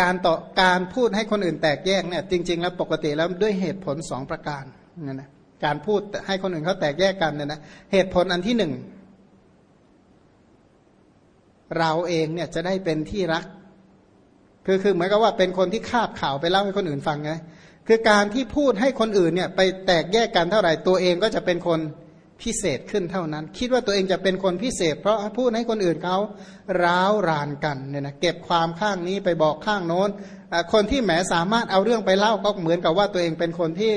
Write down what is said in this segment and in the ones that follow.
การต่อการพูดให้คนอื่นแตกแยกเนี่ยจริง ๆ แล้วปกติแล้วด้วยเหตุผลสองประการเนี่ยนะการพูดให้คนอื่นเขาแตกแยกกันเนี่ยนะเหตุผลอันที่หนึ่งเราเองเนี่ยจะได้เป็นที่รัก คือคือเหมือนกับว่าเป็นคนที่คาบข่าวไปเล่าให้คนอื่นฟังไงคือการที่พูดให้คนอื่นเนี่ย ไปแตกแยกกันเท่าไหร่ตัวเองก็จะเป็นคน พิเศษขึ้นเท่านั้น คิดว่าตัวเองจะเป็นคนพิเศษ เพราะพูดให้คนอื่นเขาร้าวรานกันเนี่ยนะเก็บความข้างนี้ไปบอกข้างโน้น คนที่แหมสามารถเอาเรื่องไปเล่าก็เหมือนกับว่าตัวเองเป็นคนที่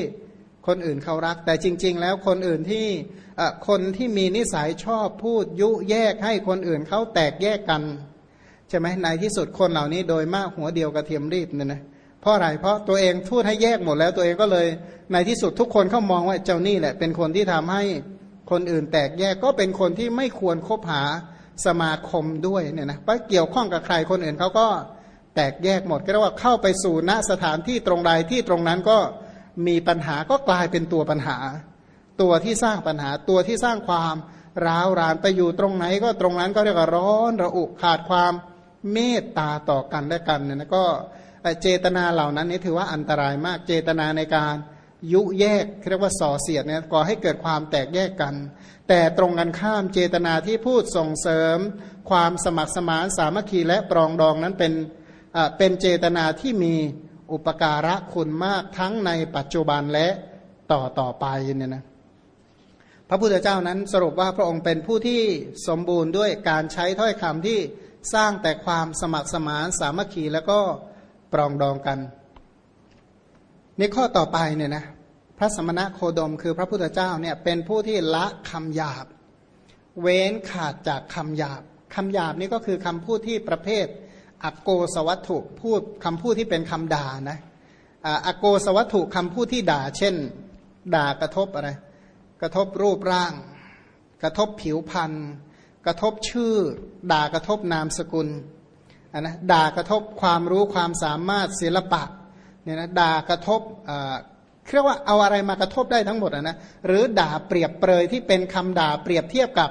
คนอื่นเขารัก แต่จริง ๆ แล้วคนอื่นที่คนที่มีนิสัยชอบพูดยุแยกให้คนอื่นเขาแตกแยกกันใช่ไหมในที่สุดคนเหล่านี้โดยมากหัวเดียวกระเทียมรีบเนี่ยนะเพราะอะไรเพราะตัวเองพูดให้แยกหมดแล้วตัวเองก็เลยในที่สุดทุกคนเขามองว่าเจ้านี่แหละเป็นคนที่ทำให้ คนอื่นแตกแยกก็เป็นคนที่ไม่ควรคบหาสมาคมด้วยเนี่ยนะเพราะเกี่ยวข้องกับใครคนอื่นเขาก็แตกแยกหมด ก็เรียกว่าเข้าไปสู่ณสถานที่ตรงใดที่ตรงนั้นก็มีปัญหาก็กลายเป็นตัวปัญหา ตัวที่สร้างปัญหาตัวที่สร้างความร้าวรานไปอยู่ตรงไหนก็ตรงนั้นก็เรียกว่าร้อนระอุขาดความเมตตาต่อกันและกันเนี่ยนะก็เจตนาเหล่านั้นนี่ถือว่าอันตรายมากเจตนาในการ ยุแยกเรียกว่าส่อเสียดเนี่ยก่อให้เกิดความแตกแยกกัน แต่ตรงกันข้ามเจตนาที่พูดส่งเสริม ความสมัครสมานสามัคคีและปรองดองนั้นเป็นเป็นเจตนาที่มีอุปการะคุณมากทั้งในปัจจุบันและต่อต่อไปเนี่ยนะพระพุทธเจ้านั้นสรุปว่าพระองค์เป็นผู้ที่สมบูรณ์ด้วยการใช้ถ้อยคำที่สร้างแต่ความสมัครสมานสามัคคีแล้วก็ปรองดองกันในข้อต่อไปเนี่ยนะ พระสมณะโคดมคือพระพุทธเจ้าเนี่ยเป็นผู้ที่ละคำหยาบ เว้นขาดจากคำหยาบคำหยาบนี่ก็คือคำพูดที่ประเภทอโกสวัตถุพูดคำพูดที่เป็นคำด่านะอโกสวัตถุคำพูดที่ด่า เช่น ด่ากระทบอะไรกระทบรูปร่าง กระทบผิวพรรณกระทบชื่อ ด่ากระทบนามสกุลนนะด่ากระทบความรู้ความสามารถศิลปะเนี่ยนะด่ากระทบ เรียกว่าเอาอะไรมากระทบได้ทั้งหมดนะหรือด่าเปรียบเปรยที่เป็นคำด่าเปรียบเทียบกับ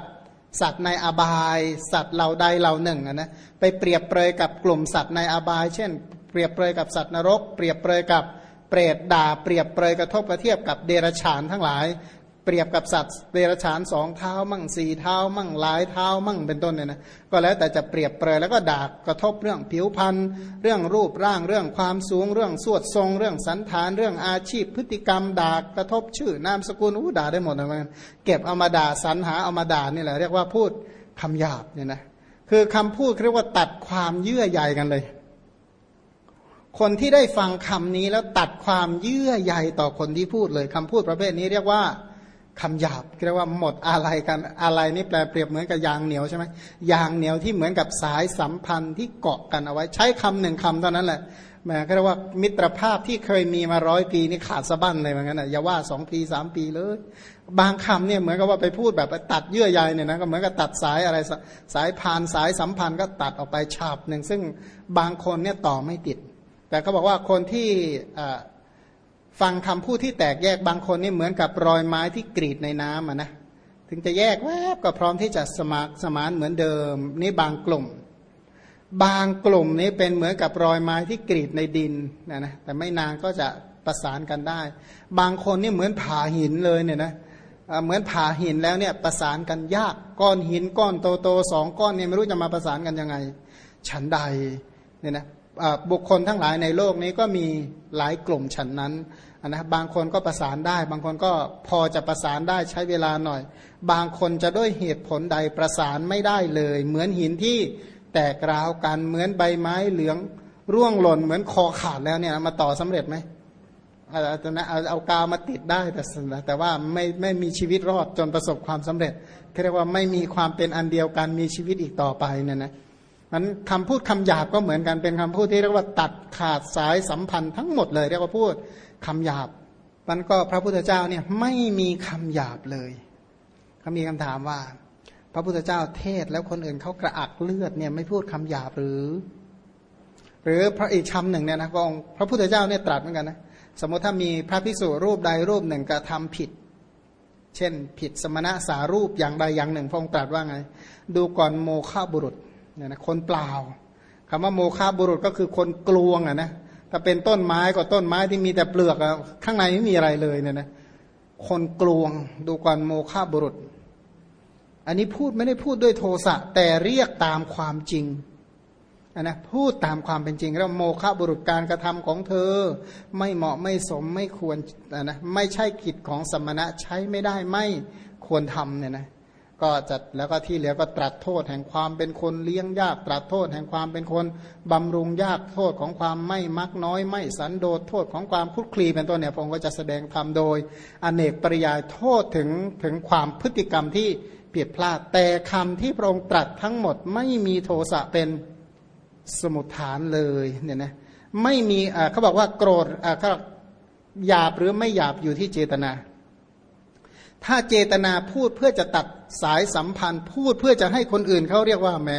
สัตว์ในอบาย สัตว์เหล่าใดเหล่าหนึ่งนะไปเปรียบเปรยกับกลุ่มสัตว์ในอบาย เช่น เปรียบเปรยกับสัตว์นรก เปรียบเปรยกับเปรตด่า เปรียบเปรยกระทบกระเทียบกับเดรัจฉานทั้งหลาย เปรียบกับสัตว์เดรัจฉานสองเท้ามั่งสี่เท้า มั่งหลายเท้ามั่งเป็นต้นเนี่ยนะก็แล้วแต่จะเปรียบเปรยแล้วก็ด่ากระทบเรื่องผิวพรรณเรื่องรูปร่างเรื่องความสูง เรื่องสวดทรง เรื่องสันฐาน เรื่องอาชีพ พฤติกรรมด่ากระทบชื่อนามสกุลอู้ด่าได้หมดเลยมันเก็บเอามาด่าสรรหาเอามาด่านี่แหละเรียกว่าพูดคำหยาบเนี่ยนะคือคำพูดเรียกว่าตัดความเยื่อใยกันเลย คนที่ได้ฟังคำนี้แล้วตัดความเยื่อใยต่อคนที่พูดเลยคำพูดประเภทนี้เรียกว่า คำหยาบเรียกว่าหมดอะไรกันอะไรนี่แปลเปรียบเหมือนกับยางเหนียวใช่ไหมยางเหนียวที่เหมือนกับสายสัมพันธ์ที่เกาะกันเอาไว้ ใช้คำหนึ่งคำเท่านั้นแหละแหมก็เรียกว่ามิตรภาพที่เคยมีมาร้อยปีนี่ขาดสะบั้นเลยเหมือนกันนะอย่าว่าสองปีสามปีเลย บางคำเนี่ยเหมือนกับว่าไปพูดแบบตัดเยื่อใยเนี่ยนะก็เหมือนกับตัดสายอะไรสายพานสายสัมพันธ์ก็ตัดออกไปฉาบหนึ่งซึ่งบางคนเนี่ยต่อไม่ติด แต่เขาบอกว่าคนที่ ฟังคำพูดที่แตกแยกบางคนนี่เหมือนกับรอยไม้ที่กรีดในน้ำอะนะถึงจะแยกแวบก็พร้อมที่จะสมากสมานเหมือนเดิม นี่บางกลุ่ม บางกลุ่มนี้เป็นเหมือนกับรอยไม้ที่กรีดในดินนะนะแต่ไม่นานก็จะประสานกันได้ บางคนนี่เหมือนผ่าหินเลยเนี่ยนะเหมือนผ่าหินแล้วเนี่ยประสานกันยากก้อนหินก้อนโตๆสองก้อนเนี่ยไม่รู้จะมาประสานกันยังไง ฉันใดเนี่ยนะ บุคคลทั้งหลายในโลกนี้ก็มีหลายกลุ่มฉันนั้นนะบางคนก็ประสานได้ บางคนก็พอจะประสานได้ใช้เวลาหน่อย บางคนจะด้วยเหตุผลใดประสานไม่ได้เลย เหมือนหินที่แตกราวกันเหมือนใบไม้เหลืองร่วงหล่นเหมือนคอขาดแล้วเนี่ยมาต่อสำเร็จไหมเอาเอาเอากาวมาติดได้แต่แต่ว่าไม่ไม่มีชีวิตรอดจนประสบความสำเร็จเรียกว่าไม่มีความเป็นอันเดียวกันมีชีวิตอีกต่อไปเนี่ยนะ มันคำพูดคำหยาบก็เหมือนกันเป็นคำพูดที่เรียกว่าตัดขาดสายสัมพันธ์ทั้งหมดเลยเรียกว่าพูดคำหยาบ มันก็พระพุทธเจ้าเนี่ยไม่มีคำหยาบเลยเขามีคำถามว่า พระพุทธเจ้าเทศแล้วคนอื่นเขากระอักเลือดเนี่ยไม่พูดคำหยาบหรือ หรือพระอีกคำหนึ่งเนี่ยนะพระองค์พระพุทธเจ้าเนี่ยตรัสเหมือนกันนะสมมติถ้ามีพระภิกษุรูปใดรูปหนึ่งกระทำผิด เช่น ผิดสมณะสารูปอย่างใดอย่างหนึ่งพระองค์ตรัสว่าไง ดูก่อนโมฆะบุรุษ เนี่ยนะคนเปล่าคคำว่าโมฆะบุรุษก็คือคนกลวงอะนะถ้าเป็นต้นไม้ก็ต้นไม้ที่มีแต่เปลือกอะข้างในไม่มีอะไรเลยเนี่ยนะคนกลวงดูก่อนโมฆะบุรุษ อันนี้พูดไม่ได้พูดด้วยโทสะแต่เรียกตามความจริงนะพูดตามความเป็นจริงแล้วโมฆะบุรุษการกระทำของเธอ ไม่เหมาะไม่สมไม่ควรนะไม่ใช่กิจของสมณะใช้ไม่ได้ไม่ควรทำเนี่ยนะ ก็จัดแล้วก็ที่เหลือก็ตรัสโทษแห่งความเป็นคนเลี้ยงยาก ตรัสโทษแห่งความเป็นคนบำรุงยากโทษของความไม่มักน้อย ไม่สันโดษโทษของความคุกคลีเป็นต้นเนี่ยพระองค์ก็จะแสดงธรรมโดย อเนกปริยายโทษถึงถึงความพฤติกรรมที่ผิดพลาด แต่คำที่พระองค์ตรัสทั้งหมดไม่มีโทสะเป็นสมุทฐานเลยเนี่ยนะไม่มีเขาบอกว่าโกรธเขาหยาบหรือไม่หยาบอยู่ที่เจตนา ถ้าเจตนาพูดเพื่อจะตัดสายสัมพันธ์ พูดเพื่อจะให้คนอื่นเขาเรียกว่าแหม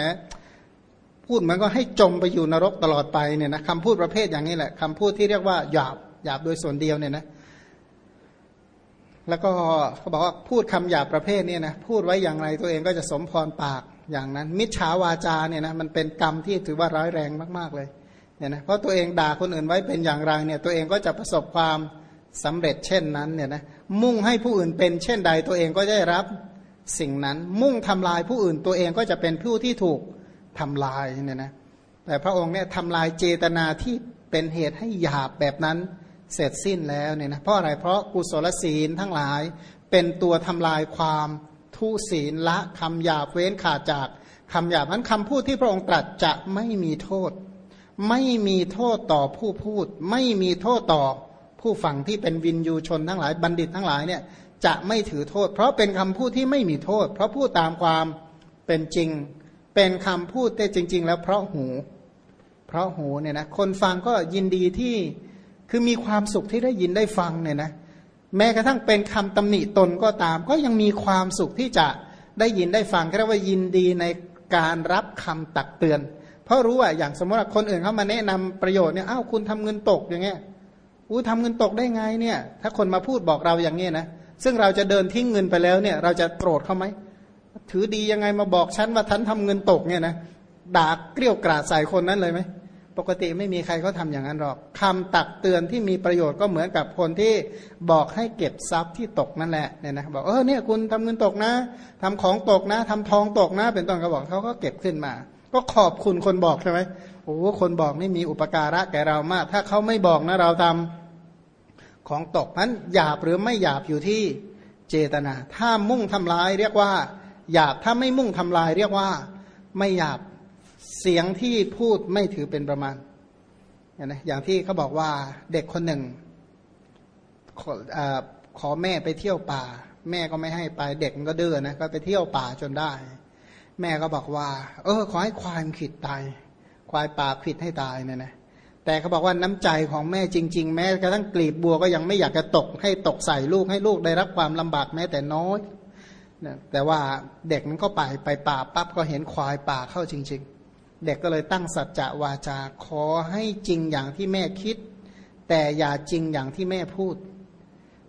พูดมันก็ให้จมไปอยู่นรกตลอดไปเนี่ยนะคำพูดประเภทอย่างนี้แหละคำพูดที่เรียกว่าหยาบหยาบโดยส่วนเดียวเนี่ยนะแล้วก็เขาบอกว่าพูดคำหยาบประเภทนี้นะพูดไว้อย่างไรตัวเองก็จะสมพรปากอย่างนั้น มิจฉาวาจาเนี่ยนะมันเป็นกรรมที่ถือว่าร้ายแรงมากๆเลยเนี่ยนะเพราะตัวเองด่าคนอื่นไว้เป็นอย่างไรเนี่ยตัวเองก็จะประสบความสำเร็จเช่นนั้นเนี่ยนะ มุ่งให้ผู้อื่นเป็นเช่นใดตัวเองก็ได้รับสิ่งนั้น มุ่งทำลายผู้อื่นตัวเองก็จะเป็นผู้ที่ถูกทำลายเนี่ยนะแต่พระองค์เนี่ยทำลายเจตนาที่เป็นเหตุให้หยาบแบบนั้นเสร็จสิ้นแล้วเนี่ยนะเพราะอะไรเพราะกุศลศีลทั้งหลายเป็นตัวทำลายความทุศีลละคำหยาบเว้นขาดจากคำหยาบนั้นคำพูดที่พระองค์ตรัสจะไม่มีโทษ ไม่มีโทษต่อผู้พูด ไม่มีโทษต่อ ผู้ฟังที่เป็นวินยูชนทั้งหลายบัณฑิตทั้งหลายเนี่ยจะไม่ถือโทษ เพราะเป็นคำพูดที่ไม่มีโทษ เพราะพูดตามความเป็นจริง เป็นคำพูดแต่จริง ๆ แล้วเพราะหู เพราะหูเนี่ยนะคนฟังก็ยินดีที่คือมีความสุขที่ได้ยินได้ฟังเนี่ยนะแม้กระทั่งเป็นคำตำหนิตนก็ตาม ก็ยังมีความสุขที่จะได้ยินได้ฟังเรียกว่ายินดีในการรับคำตักเตือน เพราะรู้ว่าอย่างสมมติว่าคนอื่นเขามาแนะนำประโยชน์เนี่ยอ้าวคุณทำเงินตกอย่างเงี้ย อู้ทำเงินตกได้ไงเนี่ย ถ้าคนมาพูดบอกเราอย่างเงี้นะซึ่งเราจะเดินทิ้งเงินไปแล้วเนี่ย เราจะโกรธเขาไหมถือดียังไงมาบอกฉันว่าท่านทำเงินตกเนี่ยนะด่าเกลี้ยวกราดใส่คนนั้นเลยไหมปกติไม่มีใครเขาทาอย่างนั้นหรอกคำตักเตือนที่มีประโยชน์ก็เหมือนกับคนที่บอกให้เก็บทรัพย์ที่ตกนั่นแหละเนี่ยนะบอกเออเนี่ยคุณทำเงินตกนะทำของตกนะทำทองตกนะ เป็นต้นเขาบอกเขาก็เก็บขึ้นมา ก็ขอบคุณคนบอกใช่ไหม โอ้คนบอกนี่มีอุปการะแก่เรามาก ถ้าเขาไม่บอกนะเราทำของตกนั้นหยาบหรือไม่หยาบอยู่ที่เจตนา ถ้ามุ่งทำลายเรียกว่า หยาบถ้าไม่มุ่งทำลาย เรียกว่าไม่หยาบเสียงที่พูดไม่ถือเป็นประมาณอย่างที่เขาบอกว่าเด็กคนหนึ่งขออขอแม่ไปเที่ยวป่า แม่ก็ไม่ให้ไปเด็กมันก็เดือนะก็ไปเที่ยวป่าจนได้ แม่ก็บอกว่า เออ ขอให้ควายมันขิดตาย ควายป่าขิดให้ตายเนี่ยนะแต่เขาบอกว่าน้ำใจของแม่จริง ๆ แม้กระทั่งกลีบบัวก็ยังไม่อยากจะตกให้ตกใส่ลูกให้ลูกได้รับความลำบากแม้แต่น้อยแต่ว่าเด็กมันก็ไปไปป่าปั๊บก็เห็นควายป่าเข้าจริง ๆ เด็กก็เลยตั้งสัจจะวาจาขอให้จริงอย่างที่แม่คิด แต่อย่าจริงอย่างที่แม่พูด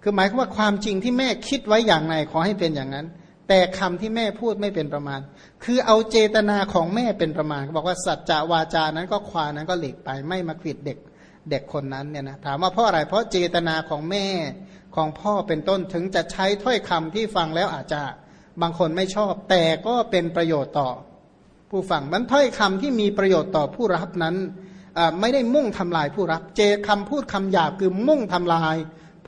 คือหมายความว่าความจริงที่แม่คิดไว้อย่างไรขอให้เป็นอย่างนั้น แต่คำที่แม่พูดไม่เป็นประมาณ คือเอาเจตนาของแม่เป็นประมาณบอกว่าสัจจะวาจานั้นก็ควานั้นก็หลีกไปไม่มาขิดเด็กเด็กคนนั้นเนี่ยนะถามว่าเพราะอะไรเพราะเจตนาของแม่ของพ่อเป็นต้นถึงจะใช้ถ้อยคำที่ฟังแล้วอาจจะบางคนไม่ชอบ แต่ก็เป็นประโยชน์ต่อ ผู้ฟังมันถ้อยคำที่มีประโยชน์ต่อผู้รับนั้นไม่ได้มุ่งทำลายผู้รับ เจคำพูดคำหยาบคือมุ่งทำลาย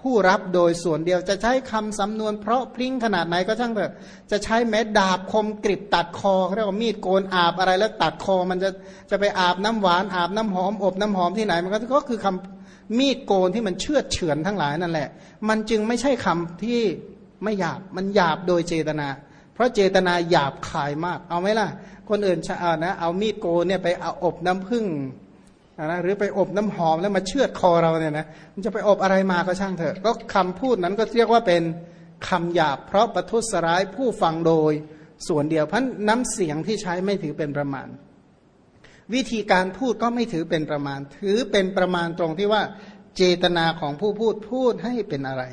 ผู้รับโดยส่วนเดียวจะใช้คำสำนวนเพราะพลิ้งขนาดไหนก็ช่างเถอะจะใช้แม้ดาบคมกริบตัดคอเรียกว่ามีดโกนอาบอะไรแล้วตัดคอ มันจะจะไปอาบน้ำหวานอาบน้ำหอมอบน้ำหอมที่ไหนมันก็ก็คือคำมีดโกนที่มันเชื่อเฉือนทั้งหลายนั่นแหละ มันจึงไม่ใช่คำที่ไม่หยาบมันหยาบโดยเจตนา เพราะเจตนาหยาบคายมากเอาไหมล่ะ คนอื่นเอานะเอามีดโกนเนี่ยไปเอาอบน้ำผึ้ง นะหรือไปอบน้ำหอมแล้วมาเชือดคอเราเนี่ยนะมันจะไปอบอะไรมาก็ช่างเถอะ ก็คำพูดนั้นก็เรียกว่าเป็นคำหยาบเพราะประทุษร้ายผู้ฟังโดยส่วนเดียวเพันน้ำเสียงที่ใช้ไม่ถือเป็นประมาณ วิธีการพูดก็ไม่ถือเป็นประมาณ ถือเป็นประมาณตรงที่ว่าเจตนาของผู้พูดพูดให้เป็นอะไร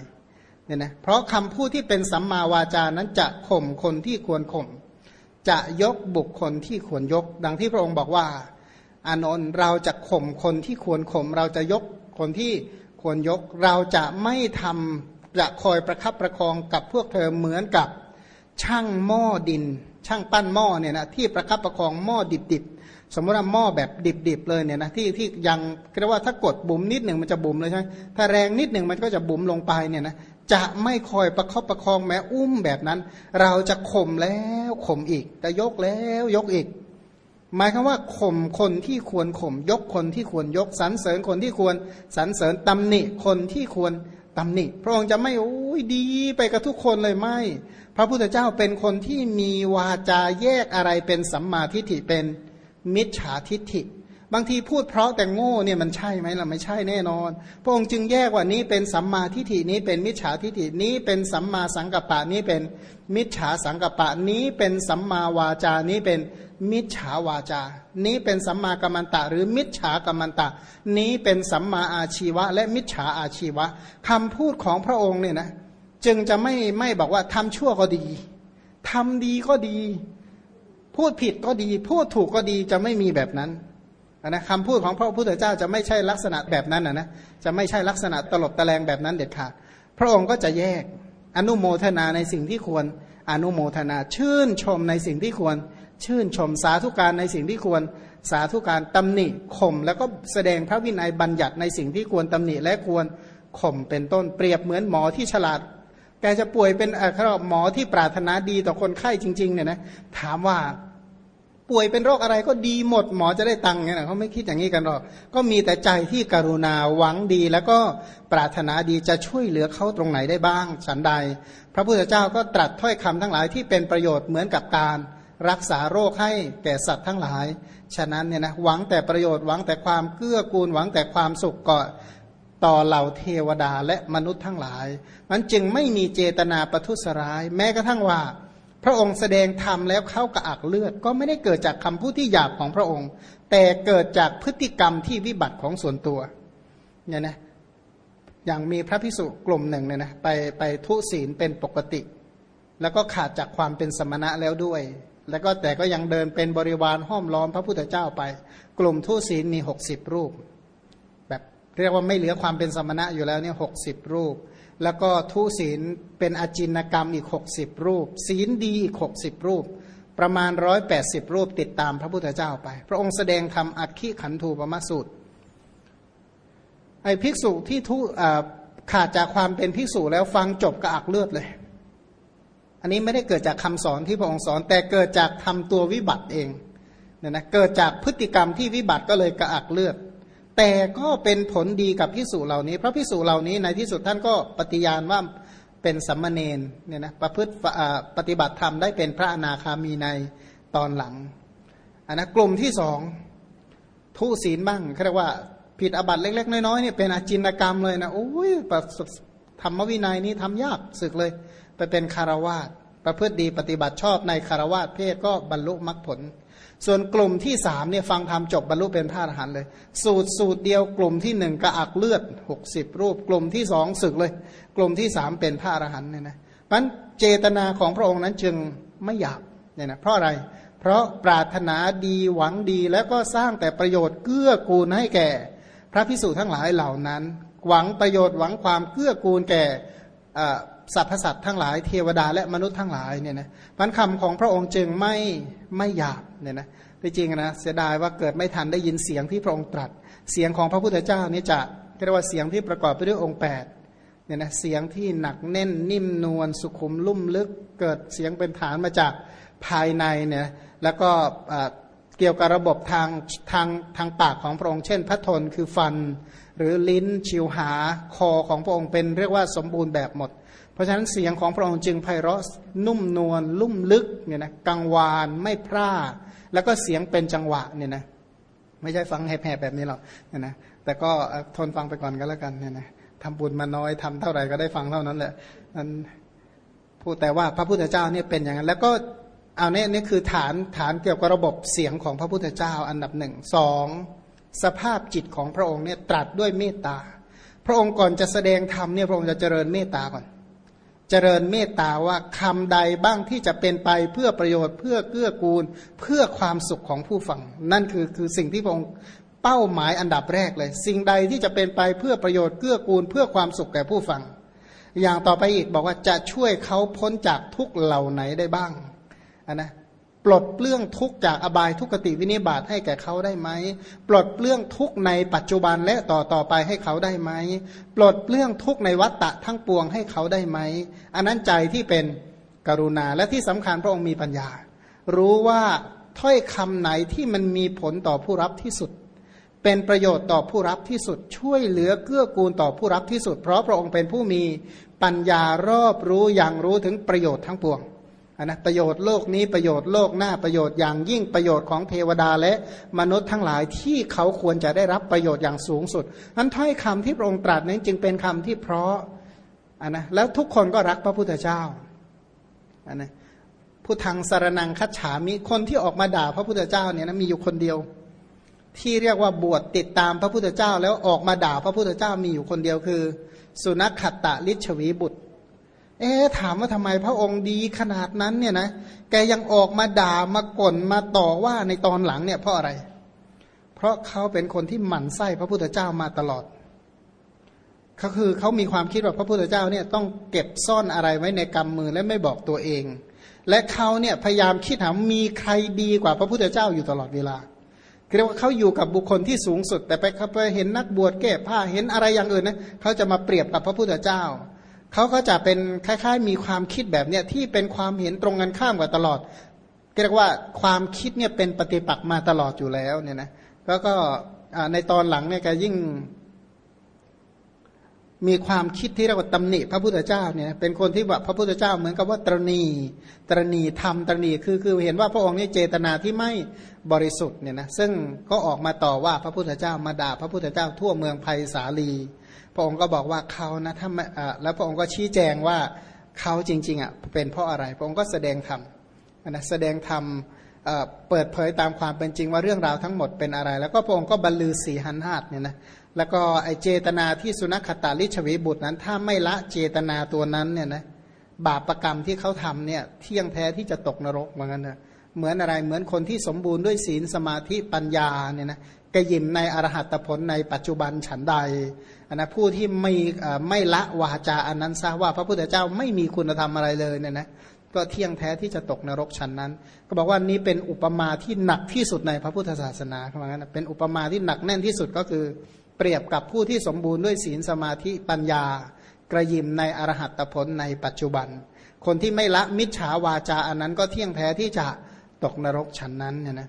เนี่ยนะเพราะคำพูดที่เป็นสัมมาวาจานั้นจะข่มคนที่ควรข่มจะยกบุคคลที่ควรยก ดังที่พระองค์บอกว่า อานนท์เราจะข่มคนที่ควรข่มเราจะยกคนที่ควรยก เราจะไม่ทำจะคอยประคับประคองกับพวกเธอเหมือนกับช่างหม้อดิน ช่างปั้นหม้อเนี่ยนะที่ประคับประคองหม้อดิบๆสมมติว่าหม้อแบบดิบๆเลยเนี่ยนะที่ที่ยังเรียกว่าถ้ากดบุ๋มนิดหนึ่งมันจะบุ๋มเลยใช่ไหมถ้าแรงนิดหนึ่งมันก็จะบุ๋มลงไปเนี่ยนะจะไม่คอยประคับประคองแม้อุ้มแบบนั้น เราจะข่มแล้วข่มอีกจะยกแล้วยกอีก หมายคือว่าข่มคนที่ควรข่มยกคนที่ควรยกสรรเสริญคนที่ควรสรรเสริญตำหนิคนที่ควรตำหนิ พระองค์จะไม่โอ้ยดีไปกับทุกคนเลยไม่ พระพุทธเจ้าเป็นคนที่มีวาจาแยกอะไรเป็นสัมมาทิฏฐิเป็นมิจฉาทิฏฐิ บางทีพูดเพราะแต่โง่เนี่ยมันใช่ไหมล่ะไม่ใช่แน่นอน พระองค์จึงแยกว่านี้เป็นสัมมาทิฏฐินี้เป็นมิจฉาทิฏฐินี้เป็นสัมมาสังกัปปะนี้เป็นมิจฉาสังกัปปะนี้เป็นสัมมาวาจานี้เป็น มิจฉาวาจา นี้เป็นสัมมากัมมันตะ หรือมิจฉากัมมันตะ นี้เป็นสัมมาอาชีวะ และมิจฉาอาชีวะคำพูดของพระองค์เนี่ยนะจึงจะไม่ไม่บอกว่าทำชั่วก็ดีทำดีก็ดี พูดผิดก็ดี พูดถูกก็ดีจะไม่มีแบบนั้นนะคำพูดของพระพุทธเจ้าจะไม่ใช่ลักษณะแบบนั้นนะนะจะไม่ใช่ลักษณะตลบตะแลงแบบนั้นเด็ดขาดพระองค์ก็จะแยกอนุโมทนาในสิ่งที่ควรอนุโมทนาชื่นชมในสิ่งที่ควร ชื่นชมสาธุการในสิ่งที่ควรสาธุการตำหนิข่มแล้วก็แสดงพระวินัยบัญญัติในสิ่งที่ควรตำหนิและควรข่มเป็นต้นเปรียบเหมือนหมอที่ฉลาด แกจะป่วยเป็นเขาหมอที่ปรารถนาดีต่อคนไข้จริงๆเนี่ยนะถามว่าป่วยเป็นโรคอะไรก็ดีหมดหมอจะได้ตังค์เนี่ยนะเขาไม่คิดอย่างนี้กันหรอก ก็มีแต่ใจที่กรุณาหวังดี แล้วก็ปรารถนาดีจะช่วยเหลือเขาตรงไหนได้บ้าง ฉันใด พระพุทธเจ้าก็ตรัสถ้อยคำทั้งหลายที่เป็นประโยชน์เหมือนกับการ รักษาโรคให้แก่สัตว์ทั้งหลาย ฉะนั้นเนี่ยนะหวังแต่ประโยชน์หวังแต่ความเกื้อกูลหวังแต่ความสุขก่อต่อเหล่าเทวดาและมนุษย์ทั้งหลาย มันจึงไม่มีเจตนาประทุษร้าย แม้กระทั่งว่า พระองค์แสดงธรรมแล้วเข้ากระอักเลือด ก็ไม่ได้เกิดจากคำพูดที่หยาบของพระองค์ แต่เกิดจากพฤติกรรมที่วิบัติของส่วนตัวเนี่ยนะอย่างมีพระพิสุกลุ่มหนึ่งเนี่ยนะไปไปทุศีลเป็นปกติ แล้วก็ขาดจากความเป็นสมณะแล้วด้วย แล้วก็แต่ก็ยังเดินเป็นบริวารห้อมล้อมพระพุทธเจ้าไป กลุ่มทุศีลมีหกสิบรูป แบบเรียกว่าไม่เหลือความเป็นสมณะอยู่แล้วเนี่ยหกสิบรูป แล้วก็ทุศีลเป็นอจินกรรมอีกหกสิบรูป ศีลดีอีกหกสิบรูป ประมาณร้อยแปดสิบรูปติดตามพระพุทธเจ้าไป พระองค์แสดงธรรมอัคคีขันธูปมาสูตรไอ้ภิกษุที่ทุขาดจากความเป็นภิกษุแล้วฟังจบกระอักเลือดเลย อันนี้ไม่ได้เกิดจากคำสอนที่พระองค์สอน แต่เกิดจากทำตัววิบัติเองเนี่ยนะเกิดจากพฤติกรรมที่วิบัติก็เลยกระอักเลือด แต่ก็เป็นผลดีกับพิสูจเหล่านี้ เพราะพิสูจเหล่านี้ในที่สุดท่านก็ปฏิญาณว่าเป็นสัมมาเนนเนี่ยนะประพฤติปฏิบัติธรรมได้เป็นพระอนาคามีในตอนหลังอันนะกลุ่มที่สองทุศีลบ้างเขาเรียกว่าผิดอบัตเล็ก ๆ น้อยๆเนี่ยเป็นอาจินกรรมเลยนะโอ้ยธรรมวินัยนี้ทำยากศึกเลย ไปเป็นคารวาสประพฤติดีปฏิบัติชอบในคารวาสเพศก็บรรลุมรรคผล ส่วนกลุ่มที่สามเนี่ยฟังธรรมจบบรรลุเป็นพระอรหันต์เลย สูตรสูตรเดียวกลุ่มที่หนึ่งกระอักเลือดหกสิบรูป กลุ่มที่สองศึกเลย กลุ่มที่สามเป็นพระอรหันต์เนี่ยนะมันเจตนาของพระองค์นั้นจึงไม่หยาบเนี่ยนะเพราะอะไร เพราะปรารถนาดีหวังดีแล้วก็สร้างแต่ประโยชน์เกื้อกูลให้แก่ พระพิสุทั้งหลายเหล่านั้น หวังประโยชน์หวังความเกื้อกูลแก่ สรรพสัตว์ทั้งหลายเทวดาและมนุษย์ทั้งหลายเนี่ยนะพันคำของพระองค์จึงไม่ไม่หยาบเนี่ยนะที่จริงนะเสียดายว่าเกิดไม่ทันได้ยินเสียงที่พระองค์ตรัส เสียงของพระพุทธเจ้านี่จะเรียกว่าเสียงที่ประกอบไปด้วยองค์8เนี่ยนะเสียงที่หนักแน่นนิ่มนวลสุขุมลุ่มลึก เกิดเสียงเป็นฐานมาจากภายในเนี่ยแล้วก็เกี่ยวกับระบบทางทางทางปากของพระองค์ เช่น พระทนคือฟัน หรือลิ้นชิวหาคอของพระองค์เป็นเรียกว่าสมบูรณ์แบบหมด เพราะฉะนั้นเสียงของพระองค์จึงไพเราะนุ่มนวลลุ่มลึกเนี่ยนะกังวานไม่พร่าแล้วก็เสียงเป็นจังหวะเนี่ยนะไม่ใช่ฟังแหบๆแบบนี้หรอกเนี่ยนะแต่ก็ทนฟังไปก่อนก็แล้วกันเนี่ยนะทำบุญมาน้อยทำเท่าไหร่ก็ได้ฟังเท่านั้นแหละนั้นพูดแต่ว่าพระพุทธเจ้าเนี่ยเป็นอย่างนั้น แล้วก็เอาเนี่ยนี่คือฐานฐานเกี่ยวกับระบบเสียงของพระพุทธเจ้าอันดับหนึ่งสองสภาพจิตของพระองค์เนี่ยตรัสด้วยเมตตา พระองค์ก่อนจะแสดงธรรมเนี่ยพระองค์จะเจริญเมตตาก่อน เจริญเมตตาว่าคำใดบ้างที่จะเป็นไปเพื่อประโยชน์เพื่อเกื้อกูล เพื่อความสุขของผู้ฟัง นั่นคือคือสิ่งที่พระองค์เป้าหมายอันดับแรกเลย สิ่งใดที่จะเป็นไปเพื่อประโยชน์เกื้อกูล เพื่อความสุขแก่ผู้ฟัง อย่างต่อไปอีกบอกว่าจะช่วยเขาพ้นจากทุกเหล่าไหนได้บ้างนนะ ปลดเปลื้องทุกจากอบายทุกติวินิบาตให้แก่เขาได้ไหม ปลดเปลื้องทุกในปัจจุบันและต่อต่อไปให้เขาได้ไหม ปลดเปลื้องทุกในวัฏฏะทั้งปวงให้เขาได้ไหม อันนั้นใจที่เป็นกรุณาและที่สำคัญพระองค์มีปัญญา รู้ว่าถ้อยคำไหนที่มันมีผลต่อผู้รับที่สุด เป็นประโยชน์ต่อผู้รับที่สุด ช่วยเหลือเกื้อกูลต่อผู้รับที่สุด เพราะพระองค์เป็นผู้มีปัญญารอบรู้อย่างรู้ถึงประโยชน์ทั้งปวง นะประโยชน์โลกนี้ประโยชน์โลกหน้าประโยชน์อย่างยิ่งประโยชน์ของเทวดาและมนุษย์ทั้งหลายที่เขาควรจะได้รับประโยชน์อย่างสูงสุดนั้นถ้อยคำที่พระองค์ตรัสนั้นจึงเป็นคำที่เพราะอันนะแล้วทุกคนก็รักพระพุทธเจ้าอันนะผู้ทางสารนังคัจฉามิคนที่ออกมาด่าพระพุทธเจ้าเนี่ยนะมีอยู่คนเดียว ที่เรียกว่าบวชติดตามพระพุทธเจ้า แล้วออกมาด่าพระพุทธเจ้ามีอยู่คนเดียวคือ สุนัขขัตตะลิชวีบุตร เอ๊ถามว่าทำไมพระองค์ดีขนาดนั้นเนี่ยนะแกยังออกมาด่ามากลนมาต่อว่าในตอนหลังเนี่ยเพราะอะไร เพราะเขาเป็นคนที่หมั่นไส้พระพุทธเจ้ามาตลอดเขาคือเขามีความคิดว่าพระพุทธเจ้าเนี่ยต้องเก็บซ่อนอะไรไว้ในกำมือและไม่บอกตัวเอง และเขาเนี่ยพยายามคิดหามีใครดีกว่าพระพุทธเจ้าอยู่ตลอดเวลาเรียกว่าเขาอยู่กับบุคคลที่สูงสุด แต่ไปเขาไปเห็นนักบวชแก้ผ้าเห็นอะไรอย่างอื่นนะเขาจะมาเปรียบกับพระพุทธเจ้า เขาก็จะเป็นคล้ายๆ มีความคิดแบบเนี้ยที่เป็นความเห็นตรงกันข้ามกับตลอดเรียกว่าความคิดเนี่ยเป็นปฏิปักษ์มาตลอดอยู่แล้วเนี่ยนะแล้วก็ในตอนหลังเนี่ยก็ยิ่ง มีความคิดที่เรียกว่าตำหนิพระพุทธเจ้าเนี่ยเป็นคนที่แบบพระพุทธเจ้าเหมือนกับว่าตรณีตรณีทำตรณีคือคือเห็นว่าพระองค์นี่เจตนาที่ไม่บริสุทธิ์เนี่ยนะซึ่งก็ออกมาต่อว่าพระพุทธเจ้ามาด่าพระพุทธเจ้าทั่วเมืองไผ่สาลี พระองค์ก็บอกว่าเขานะถ้าแล้วพระองค์ก็ชี้แจงว่าเขาจริงๆอะเป็นเพราะอะไร พระองค์ก็แสดงธรรมนะแสดงธรรมเปิดเผยตามความเป็นจริงว่าเรื่องราวทั้งหมดเป็นอะไร แล้วก็พระองค์ก็บรรลือสีหันหาดเนี่ยนะแล้วก็ไอเจตนาที่สุนัขตาลิชวีบุตรนั้น ถ้าไม่ละเจตนาตัวนั้นเนี่ยนะบาปประกรรมที่เขาทำเนี่ยเที่ยงแท้ที่จะตกนรกเหมือนกันนะ เหมือนอะไรเหมือนคนที่สมบูรณ์ด้วยศีลสมาธิปัญญาเนี่ยนะกยิมในอรหัตผลในปัจจุบันฉันใดนะผู้ที่ไม่ไม่ละวาจาอันนั้นซะว่า พระพุทธเจ้าไม่มีคุณธรรมอะไรเลยเนี่ยนะก็เที่ยงแท้ที่จะตกนรกชั้นนั้น ก็บอกว่านี้เป็นอุปมาที่หนักที่สุดในพระพุทธศาสนาเขาบอกงั้นเป็นอุปมาที่หนักแน่นที่สุดก็คือ เปรียบกับผู้ที่สมบูรณ์ด้วยศีลสมาธิปัญญากระยิมในอรหัตผลในปัจจุบัน คนที่ไม่ละมิจฉาวาจาอันนั้นก็เที่ยงแท้ที่จะ ตกนรกชั้นนั้นเนี่ยนะ